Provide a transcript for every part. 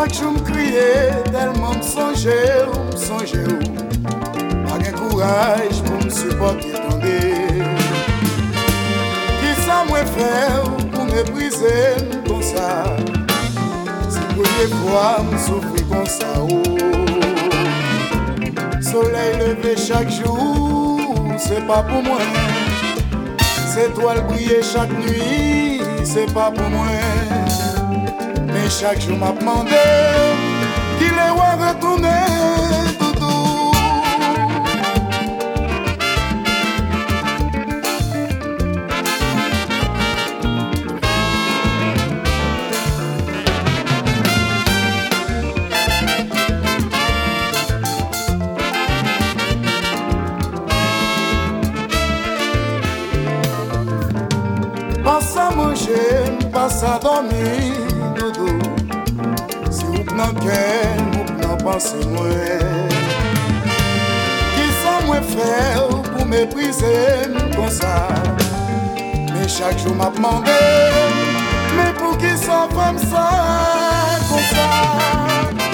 chaque jour me crier, tellement me songer, me songer. Pas de courage pour me supporter ton Qui ça moi faire pour mépriser comme ça? C'est pour les fois me souffrir comme ça. Oh. Soleil levé chaque jour, c'est pas pour moi. C'est toi le briller chaque nuit, c'est pas pour moi. chak jou map mande Ki le wè retoune doudou Pasa domi dodo Se ou plan ken, ou plan panse mwen. Ki sa mwen fè ou pou me prize mwen kon sa? Me chak jou map mande Me pou ki sa fèm sa kon sa?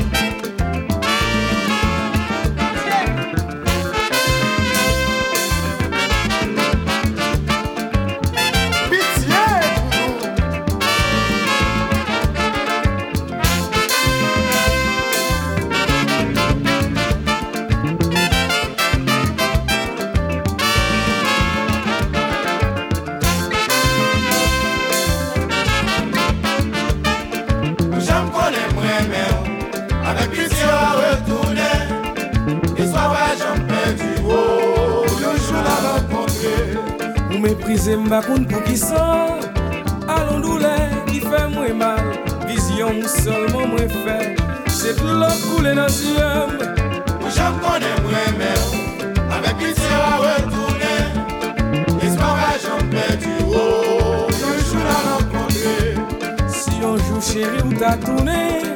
Konsa Méprisé m'bakoun pour qui ça? Allons douleur qui fait moins mal. Vision seulement moins fait. C'est l'eau coulée dans les yeux. J'en connais moins mais Avec pitié à retourner. Espoir j'en perdu oh Un jour la rencontrer Si un jour chéri ou t'as tourné?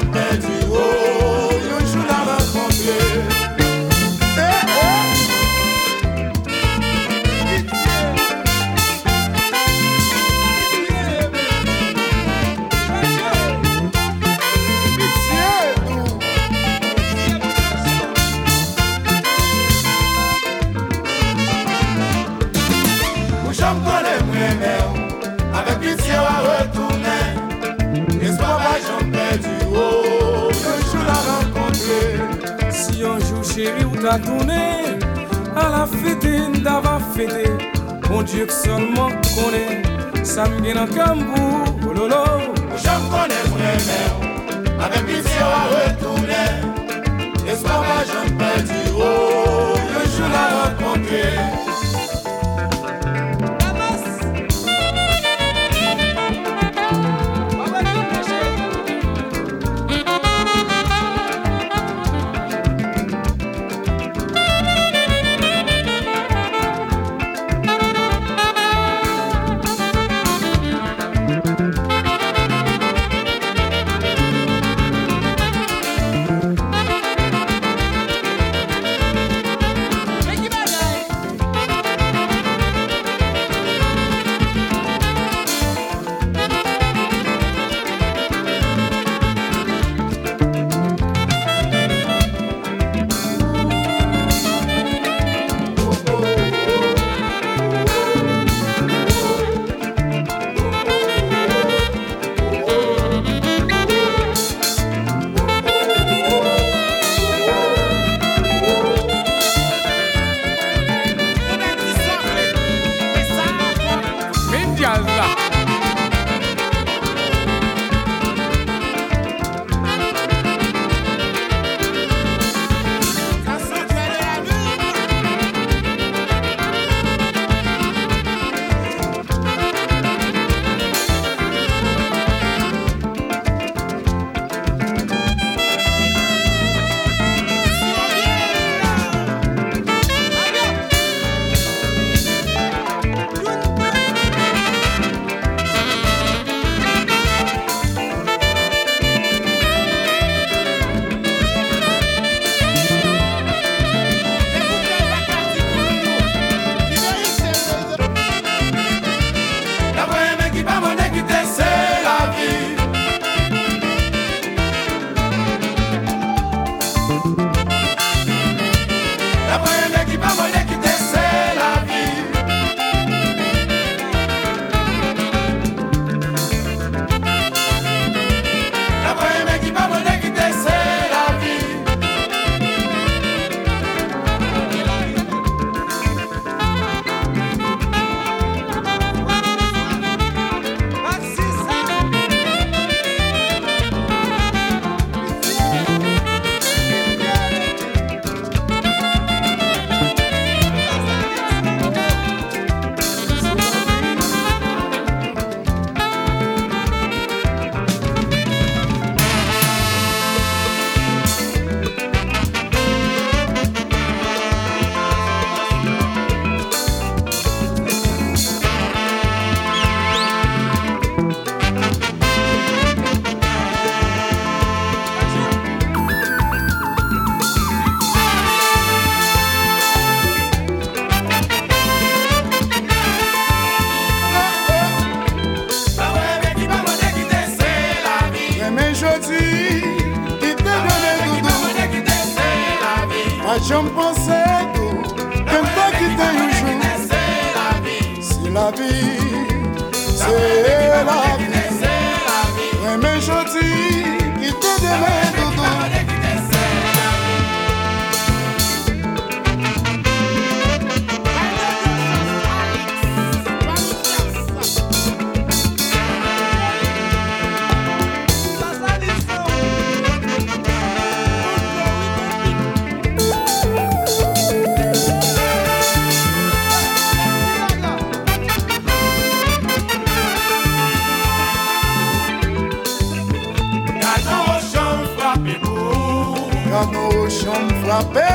t'as tourné À la fête d'ava fêté Mon Dieu que seulement connaît Ça me vient en cambou. Oh lolo. J'en connais vraiment. Avec pitié à retourner mè ki pa mwenè Jom pense tou Ken pa kite yon jou Se la vi Mwa mwoshon frape